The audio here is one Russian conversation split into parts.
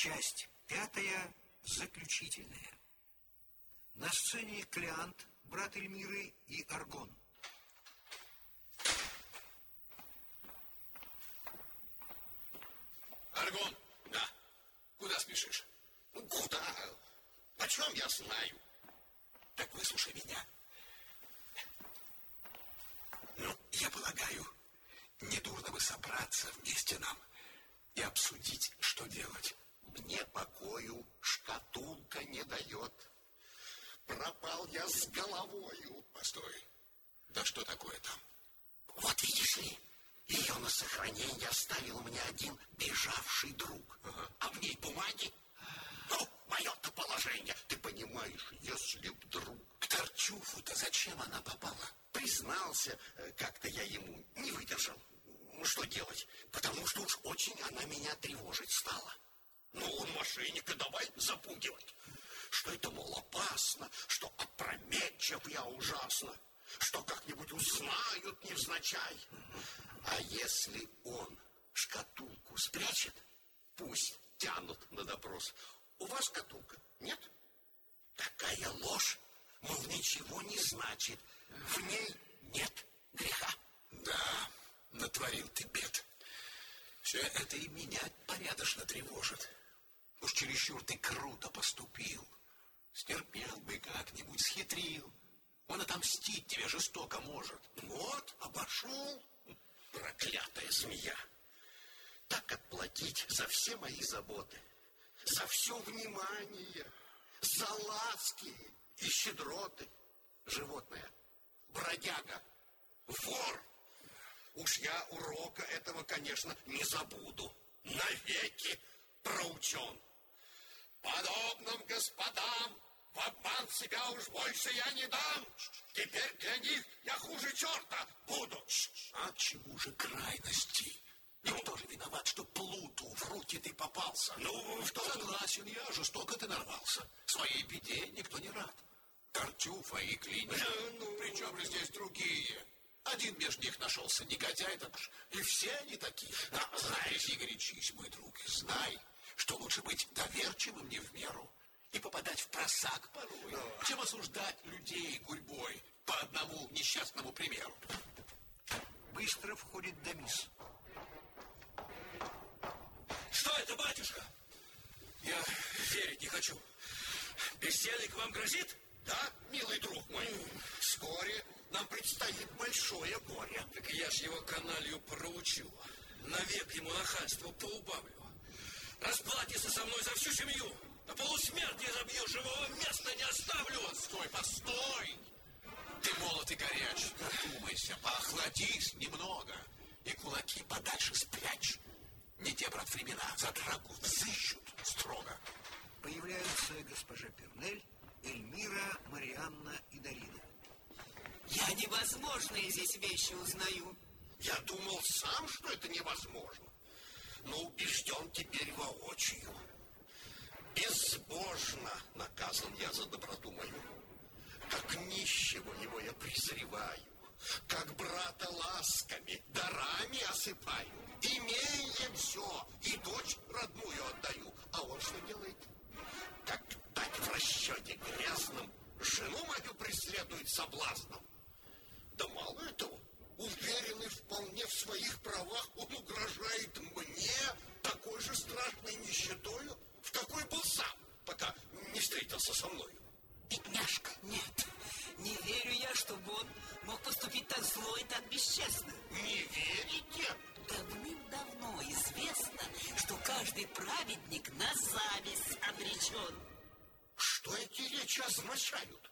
Часть пятая, заключительная. На сцене Клеант, брат Эльмиры и Аргон. Аргон, да. Куда спешишь? Куда? Почем я знаю? Так выслушай меня. Ну, я полагаю, недурно бы собраться вместе нам и обсудить, что делать. Мне покою шкатулка не дает. Пропал я с головою. Постой. Да что такое там? Вот видишь ли, ее на сохранение оставил мне один бежавший друг. Ага. А в ней бумаги. Ну, мое-то положение. Ты понимаешь, если вдруг... К Торчуфу-то зачем она попала? Признался, э, как-то я ему не выдержал. Ну, что делать? Потому что уж очень она меня тревожить стала. Ну, он мошенника, давай запугивать. Что это, мол, опасно, что опрометчив я ужасно, что как-нибудь узнают невзначай. А если он шкатулку спрячет, пусть тянут на допрос. У вас шкатулка? Нет? Такая ложь, мол, ничего не значит. В ней нет греха. Да, натворил ты бед. Все это и меня порядочно тревожит. Уж чересчур ты круто поступил. Стерпел бы как-нибудь, схитрил. Он отомстить тебе жестоко может. Вот, обошел, проклятая змея. Так отплатить за все мои заботы, за все внимание, за ласки и щедроты. Животное, бродяга, вор. Уж я урока этого, конечно, не забуду. Навеки проучен. Подобным господам в обман себя уж больше я не дам. Теперь для них я хуже черта буду. А чему же крайности? Никто же виноват, что плуту в руки ты попался. Ну, что? Согласен я, жестоко ты нарвался. Своей беде никто не рад. Тартюфа и Клини. Ну. Причем же здесь другие? Один между них нашелся негодяй, так уж и все они такие. Да, знаешь, не горячись, мой друг, и знай, что лучше быть доверчивым не в меру и попадать в просак порой, чем осуждать людей гурьбой по одному несчастному примеру. Быстро входит Дамис. Что это, батюшка? Я верить не хочу. Бесельник вам грозит? Да, милый друг мой, вскоре нам предстоит большое горе. Так я ж его каналью проучу. Навек ему нахальство поубавлю. Расплатится со мной за всю семью. На полусмерти забью, живого места не оставлю. Постой, постой! Ты молод и горяч, думайся, поохладись немного и кулаки подальше спрячь. Не те, брат, времена, за драку взыщут строго. Появляются госпожа Пернель, Эльмира, Марианна и Дарина. Я невозможные здесь вещи узнаю. Я думал сам, что это невозможно, но убежден теперь воочию. Безбожно наказан я за доброту мою. Как нищего его я презреваю, как брата ласками, дарами осыпаю. Имея все, и дочь родную отдаю. А он что делает? Как дать в расчете грязным, жену мою преследует соблазном. Да мало этого, уверенный вполне в своих правах, он угрожает мне такой же страшной нищетою, в какой был сам, пока не встретился со мною. Бедняжка, нет. Не верю я, чтобы он мог поступить так зло и так бесчестно. Не верите? Давным-давно известно, что каждый праведник на зависть обречен. Что эти речи означают?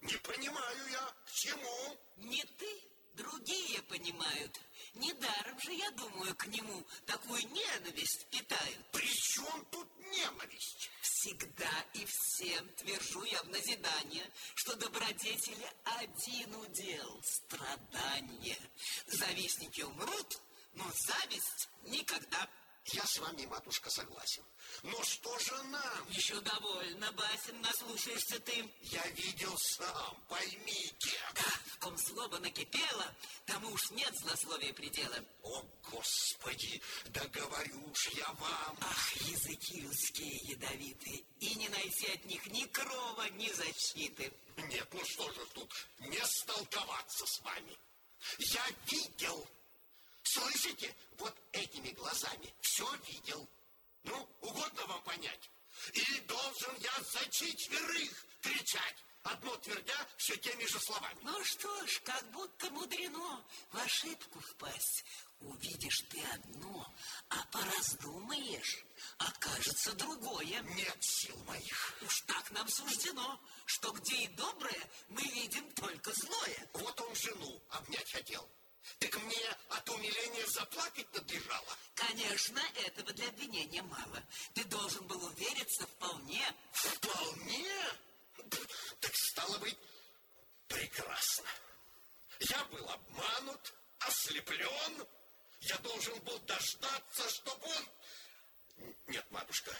Не понимаю я, к чему? Не ты, другие понимают. Недаром же, я думаю, к нему такую ненависть питают. При чем тут ненависть? Всегда и всем твержу я в назидание, что добродетели один удел – страдание. Завистники умрут, но зависть никогда. Я с вами, матушка, согласен. Но что же нам? Еще довольно, Басин, наслушаешься ты. Я видел сам, поймите. Да, в ком злоба накипела, тому уж нет злословия предела. О, Господи, да говорю ж я вам. Ах, языки киевские ядовитые, и не найти от них ни крова, ни защиты. Нет, ну что же тут не столковаться с вами? Я видел, слышите, вот этими глазами все видел. Ну, угодно вам понять? И должен я за четверых кричать, одно твердя все теми же словами. Ну что ж, как будто мудрено в ошибку впасть. Увидишь ты одно, а пораздумаешь, окажется другое. Нет сил моих. Уж так нам суждено, что где и доброе, мы видим только злое. Вот он жену обнять хотел. Так мне от умиления заплакать надлежало. Конечно, этого для обвинения мало. Ты должен был увериться вполне. Вполне? Так стало быть, прекрасно. Я был обманут, ослеплен. Я должен был дождаться, чтобы он... Нет, матушка,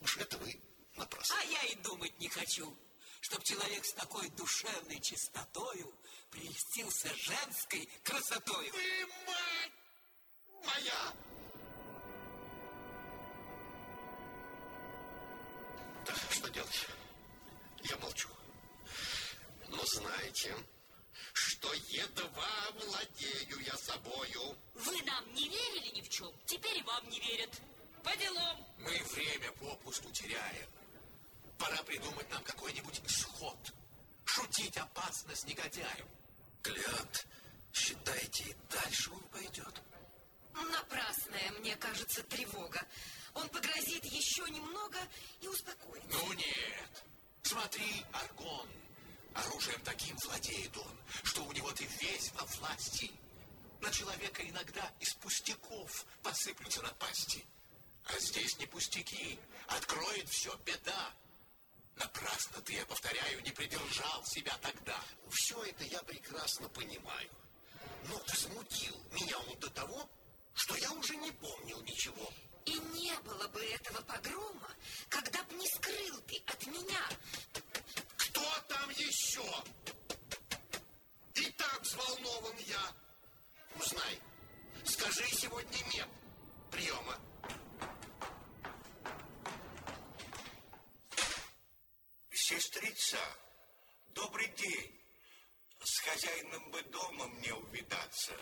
уж это вы напрасно. А я и думать не хочу, чтоб человек с такой душевной чистотою прельстился женской красотою. Вы мать моя! Да, что делать? Я молчу. Но знаете, что едва владею я собою. Вы нам не верили ни в чем, теперь и вам не верят. По делам. Мы время попусту теряем. Придумать нам какой-нибудь исход. Шутить опасно с негодяем. Клиант, считайте, и дальше он пойдет. Напрасная, мне кажется, тревога. Он погрозит еще немного и успокоится. Ну нет. Смотри, Аргон. Оружием таким владеет он, что у него ты весь во власти. На человека иногда из пустяков посыплются напасти. А здесь не пустяки. Откроет все беда. Напрасно ты, я повторяю, не придержал себя тогда. Все это я прекрасно понимаю. Но возмутил меня он до того, что я уже не помнил ничего. И не было бы этого погрома, когда б не скрыл ты от меня. Кто там еще? И так взволнован я. Узнай, скажи сегодня нет приема. Сестрица, добрый день. С хозяином бы дома мне увидаться.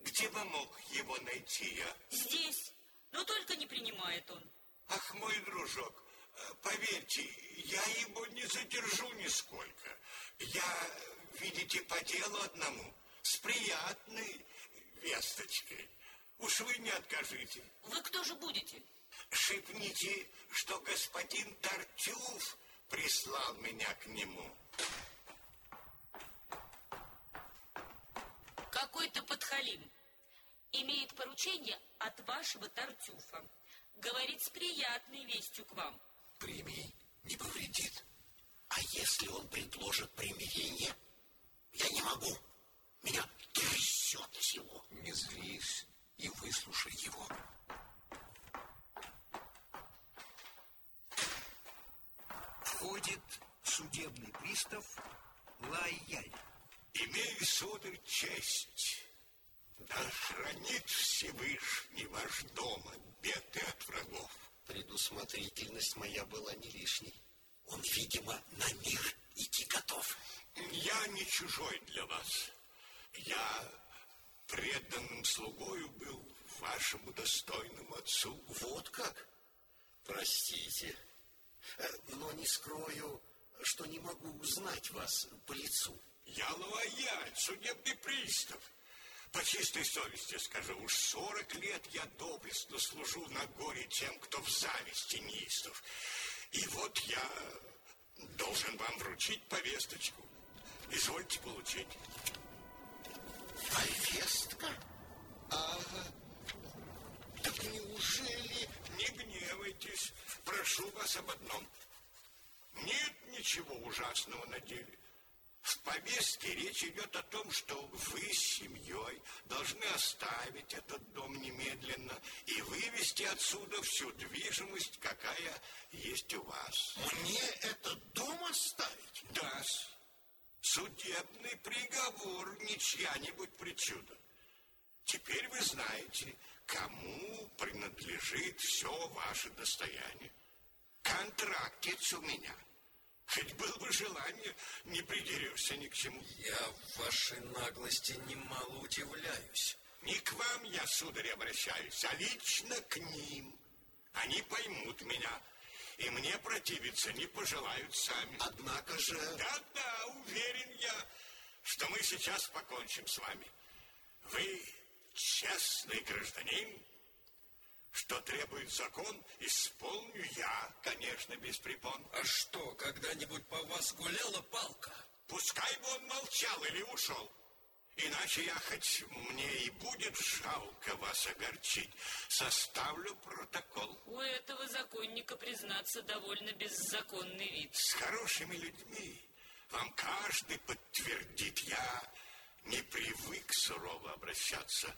Где бы мог его найти я? Здесь, но только не принимает он. Ах, мой дружок, э, поверьте, я его не задержу нисколько. Я, видите, по делу одному, с приятной весточкой. Уж вы не откажите. Вы кто же будете? Шепните, что господин Тартюф прислал меня к нему. Какой-то подхалим. Имеет поручение от вашего Тартюфа. Говорит с приятной вестью к вам. Прими, не повредит. А если он предложит примирение? Я не могу. Меня трясет всего. Не злись и выслушай его. Входит судебный пристав Лайяль. Имею, сударь, честь. Да хранит Всевышний ваш дом от бед и от врагов. Предусмотрительность моя была не лишней. Он, видимо, на мир идти готов. Я не чужой для вас. Я преданным слугою был вашему достойному отцу. Вот как? Простите, но не скрою, что не могу узнать вас по лицу. Я лояль, судебный пристав. По чистой совести скажу, уж сорок лет я доблестно служу на горе тем, кто в зависти неистов. И вот я должен вам вручить повесточку. Извольте получить. Повестка? Ага. Так неужели... Не гневайтесь, прошу вас об одном. Нет ничего ужасного на деле. В повестке речь идет о том, что вы с семьей должны оставить этот дом немедленно и вывести отсюда всю движимость, какая есть у вас. Мне этот дом оставить? Да, судебный приговор, не чья-нибудь причуда. Теперь вы знаете, кому принадлежит все ваше достояние. Контрактец у меня. Хоть было бы желание, не придерешься ни к чему. Я в вашей наглости немало удивляюсь. Не к вам я, сударь, обращаюсь, а лично к ним. Они поймут меня, и мне противиться не пожелают сами. Однако же... Да-да, уверен я, что мы сейчас покончим с вами. Вы честный гражданин, что требует закон, исполню я, конечно, без препон. А что, когда-нибудь по вас гуляла палка? Пускай бы он молчал или ушел. Иначе я хоть мне и будет жалко вас огорчить, составлю протокол. У этого законника, признаться, довольно беззаконный вид. С хорошими людьми вам каждый подтвердит, я не привык сурово обращаться.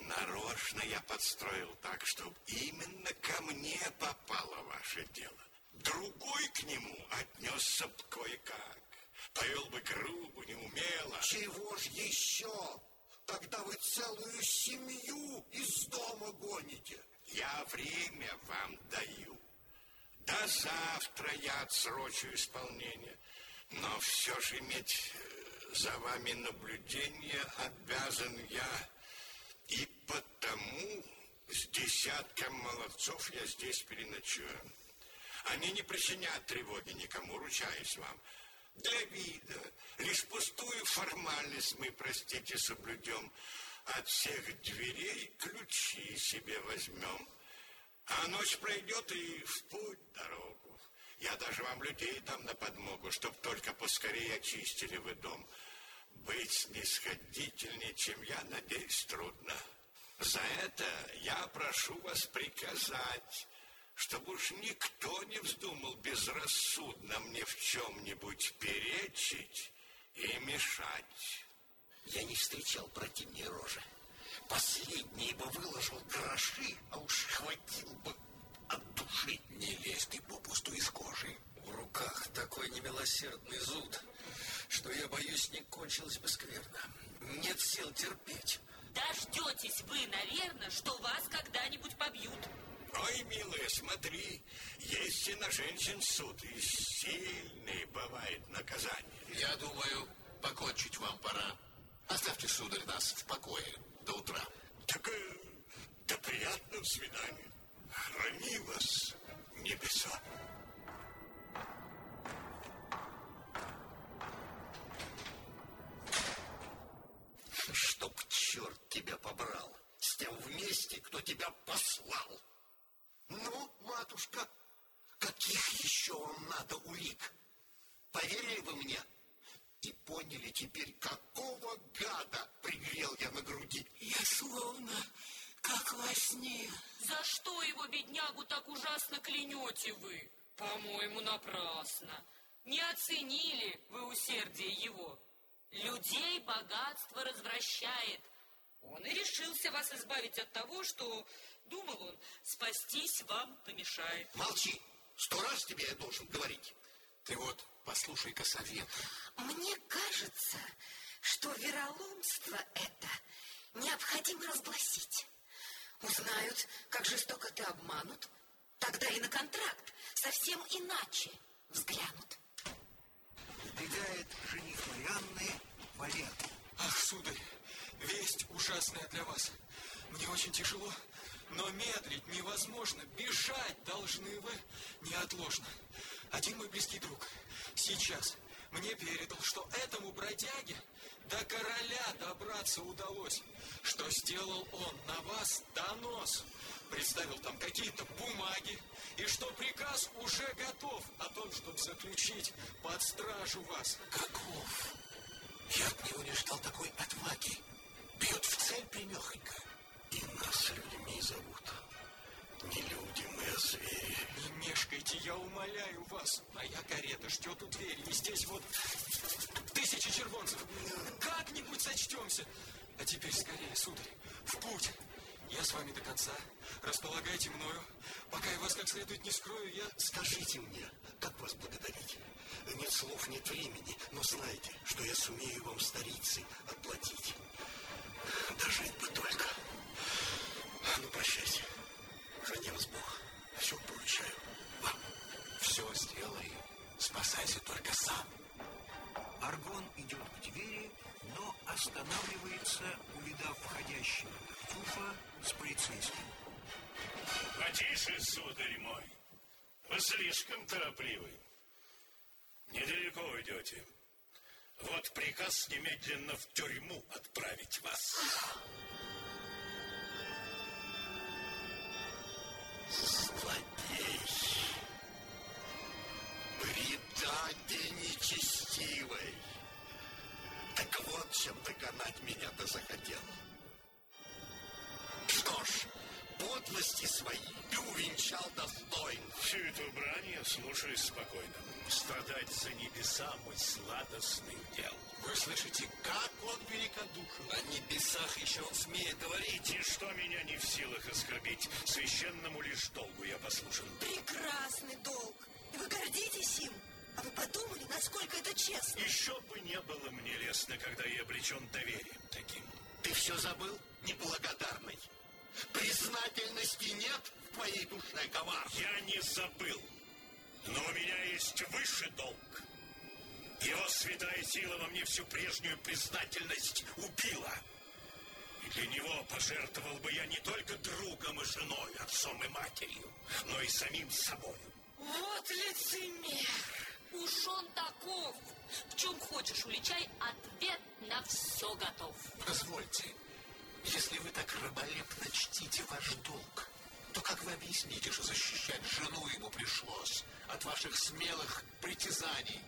Нарочно я подстроил так, чтобы именно ко мне попало ваше дело. Другой к нему отнесся б кое-как. Повел бы грубо, неумело. Чего ж еще? Тогда вы целую семью из дома гоните. Я время вам даю. До завтра я отсрочу исполнение. Но все же иметь э, за вами наблюдение обязан я. И потому с десятком молодцов я здесь переночую. Они не причинят тревоги никому, ручаюсь вам. Для вида, лишь пустую формальность мы, простите, соблюдем. От всех дверей ключи себе возьмем. А ночь пройдет и в путь дорогу. Я даже вам людей дам на подмогу, чтоб только поскорее очистили вы дом. Быть снисходительнее, чем я, надеюсь, трудно. За это я прошу вас приказать чтобы уж никто не вздумал безрассудно мне в чем-нибудь перечить и мешать. Я не встречал противнее рожи. Последний бы выложил гроши, а уж хватил бы от души. Не лезь ты попусту из кожи. В руках такой немилосердный зуд, что я боюсь, не кончилось бы скверно. Нет сил терпеть. Дождетесь вы, наверное, что вас когда-нибудь побьют. Ой, милая, смотри, есть и на женщин суд, и сильные бывает наказание. Я думаю, покончить вам пора. Оставьте, сударь, нас в покое до утра. Так э, до приятного свидания. Храни вас, небеса. Вместе, кто тебя послал. Ну, матушка, каких еще вам надо улик? Поверили вы мне? И поняли теперь, какого гада пригрел я на груди? Я словно как во сне. За что его, беднягу, так ужасно клянете вы? По-моему, напрасно. Не оценили вы усердие его. Людей богатство развращает. Он и решился вас избавить от того, что, думал он, спастись вам помешает. Молчи, сто раз тебе я должен говорить. Ты вот послушай-ка совет. Мне кажется, что вероломство это необходимо разгласить. Узнают, как жестоко ты обманут, тогда и на контракт совсем иначе взглянут. Убегает жених Марианны Валер. Ах, сударь, весть ужасная для вас. Мне очень тяжело, но медлить невозможно. Бежать должны вы неотложно. Один мой близкий друг сейчас мне передал, что этому бродяге до короля добраться удалось, что сделал он на вас донос. Представил там какие-то бумаги, и что приказ уже готов о том, чтобы заключить под стражу вас. Каков? Я не ждал такой отваги. Бьет в цель примехонько. И нас людьми зовут. Не люди мы, а звери. Не мешкайте, я умоляю вас. Моя карета ждет у двери, и здесь вот тысячи червонцев. Как-нибудь сочтемся. А теперь скорее, сударь, в путь. Я с вами до конца. Располагайте мною. Пока я вас как следует не скрою, я... Скажите мне, как вас благодарить? Нет слов, нет времени, но знайте, что я сумею вам, старицы, отплатить. Дожить бы только. Ну, прощайся. Храни вас Бог. Все поручаю вам. Все сделай. Спасайся только сам. Аргон идет к двери, но останавливается, увидав входящего Тартюфа с полицейским. Потише, сударь мой. Вы слишком торопливы. Недалеко уйдете. Вот приказ немедленно в тюрьму отправить вас. Злодей. Предатель нечестивый. Так вот, чем догонать меня-то захотел. Подлости свои ты увенчал достойно. Всю эту брань я слушаю спокойно. Страдать за небеса мой сладостный дел. Вы слышите, как он великодушен? О небесах еще он смеет говорить. И что меня не в силах оскорбить, священному лишь долгу я послушен. Прекрасный долг. И вы гордитесь им. А вы подумали, насколько это честно? Еще бы не было мне лестно, когда я облечен доверием таким. Ты все забыл, неблагодарный? Признательности нет в твоей душе, ковар. Я не забыл, но у меня есть выше долг. Его святая сила во мне всю прежнюю признательность убила. И для него пожертвовал бы я не только другом и женой, отцом и матерью, но и самим собой. Вот лицемер! Уж он таков. В чем хочешь уличай, ответ на все готов. Позвольте, если вы так раболепно чтите ваш долг, то как вы объясните, что защищать жену ему пришлось от ваших смелых притязаний?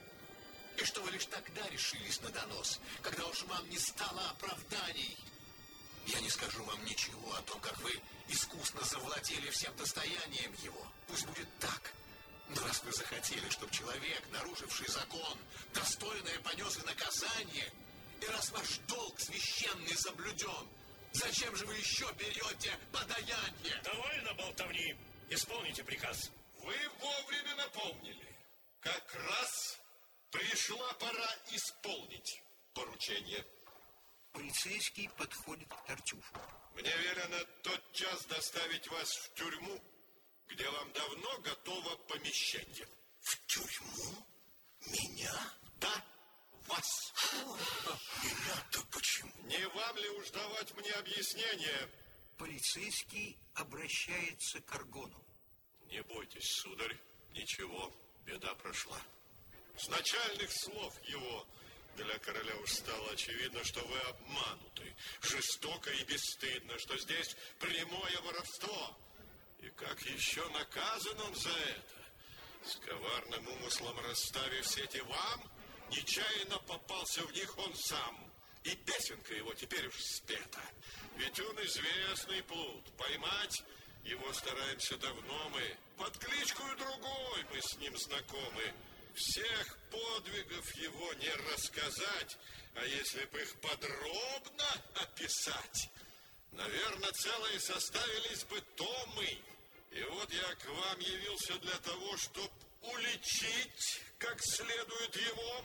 И что вы лишь тогда решились на донос, когда уж вам не стало оправданий? Я не скажу вам ничего о том, как вы искусно завладели всем достоянием его. Пусть будет так. Но раз вы захотели, чтобы человек, нарушивший закон, достойное понес и наказание, и раз ваш долг священный соблюден, зачем же вы еще берете подаяние? Довольно болтовни. Исполните приказ. Вы вовремя напомнили. Как раз пришла пора исполнить поручение. Полицейский подходит к Тартюфу. Мне велено тотчас доставить вас в тюрьму, где вам давно готово помещение. В тюрьму? Меня? Да, вас. Меня-то почему? Не вам ли уж давать мне объяснение? Полицейский обращается к Аргону. Не бойтесь, сударь, ничего, беда прошла. С начальных слов его для короля уж стало очевидно, что вы обмануты, жестоко и бесстыдно, что здесь прямое воровство. И как еще наказан он за это? С коварным умыслом расставив сети вам, нечаянно попался в них он сам. И песенка его теперь уж спета. Ведь он известный плут. Поймать его стараемся давно мы. Под кличкой другой мы с ним знакомы. Всех подвигов его не рассказать, а если бы их подробно описать, наверное, целые составились бы томы. И вот я к вам явился для того, чтобы уличить как следует его,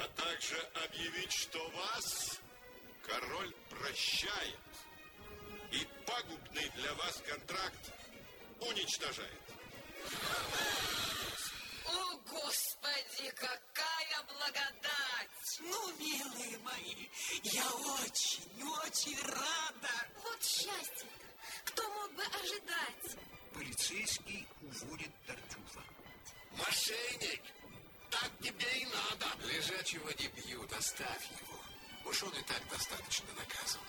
а также объявить, что вас король прощает и пагубный для вас контракт уничтожает. О, Господи, какая благодать! Ну, милые мои, я очень, очень рада. Вот счастье Кто мог бы ожидать? Полицейский уводит Тартюфа. Мошенник! Так тебе и надо. Лежачего не бьют, оставь его. Уж он и так достаточно наказан.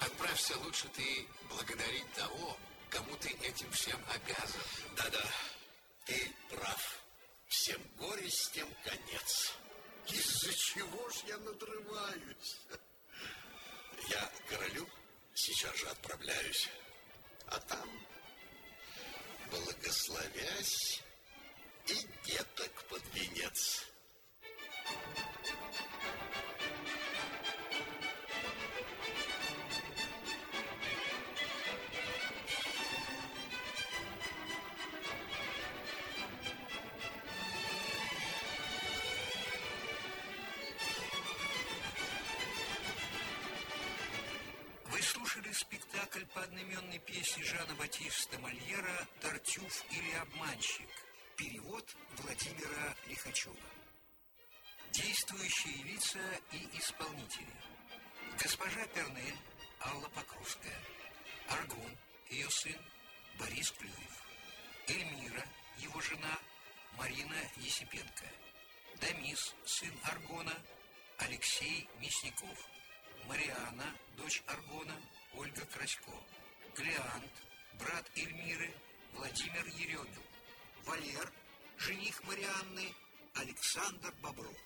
Отправься лучше ты благодарить того, кому ты этим всем обязан. Да-да, ты прав. Всем горестям конец. Из-за чего ж я надрываюсь? Я к королю сейчас же отправляюсь. А там, благословясь, и деток под венец. Спектакль по одноименной песне Жана Батиста Мольера «Тартюф или обманщик». Перевод Владимира Лихачева. Действующие лица и исполнители. Госпожа Пернель Алла Покровская. Аргон, ее сын Борис Клюев. Эльмира, его жена Марина Есипенко. Дамис, сын Аргона, Алексей Мясников. Мариана, дочь Аргона, Ольга Красько. Глеант, брат Эльмиры, Владимир Еремин. Валер, жених Марианны, Александр Бобров.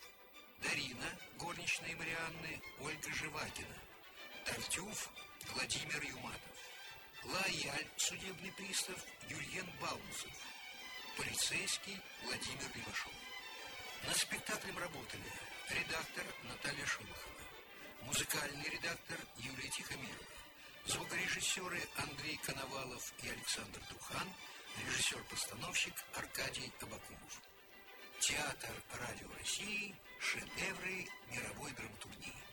Дарина, горничная Марианны, Ольга Живакина. Тартюф, Владимир Юматов. Лояль, судебный пристав, Юльен Баунцев. Полицейский Владимир Левашов. Над спектаклем работали редактор Наталья Шолохова, музыкальный редактор Юлия Тихомирова, звукорежиссеры Андрей Коновалов и Александр Духан, режиссер-постановщик Аркадий Абакумов. Театр Радио России – шедевры мировой драматургии.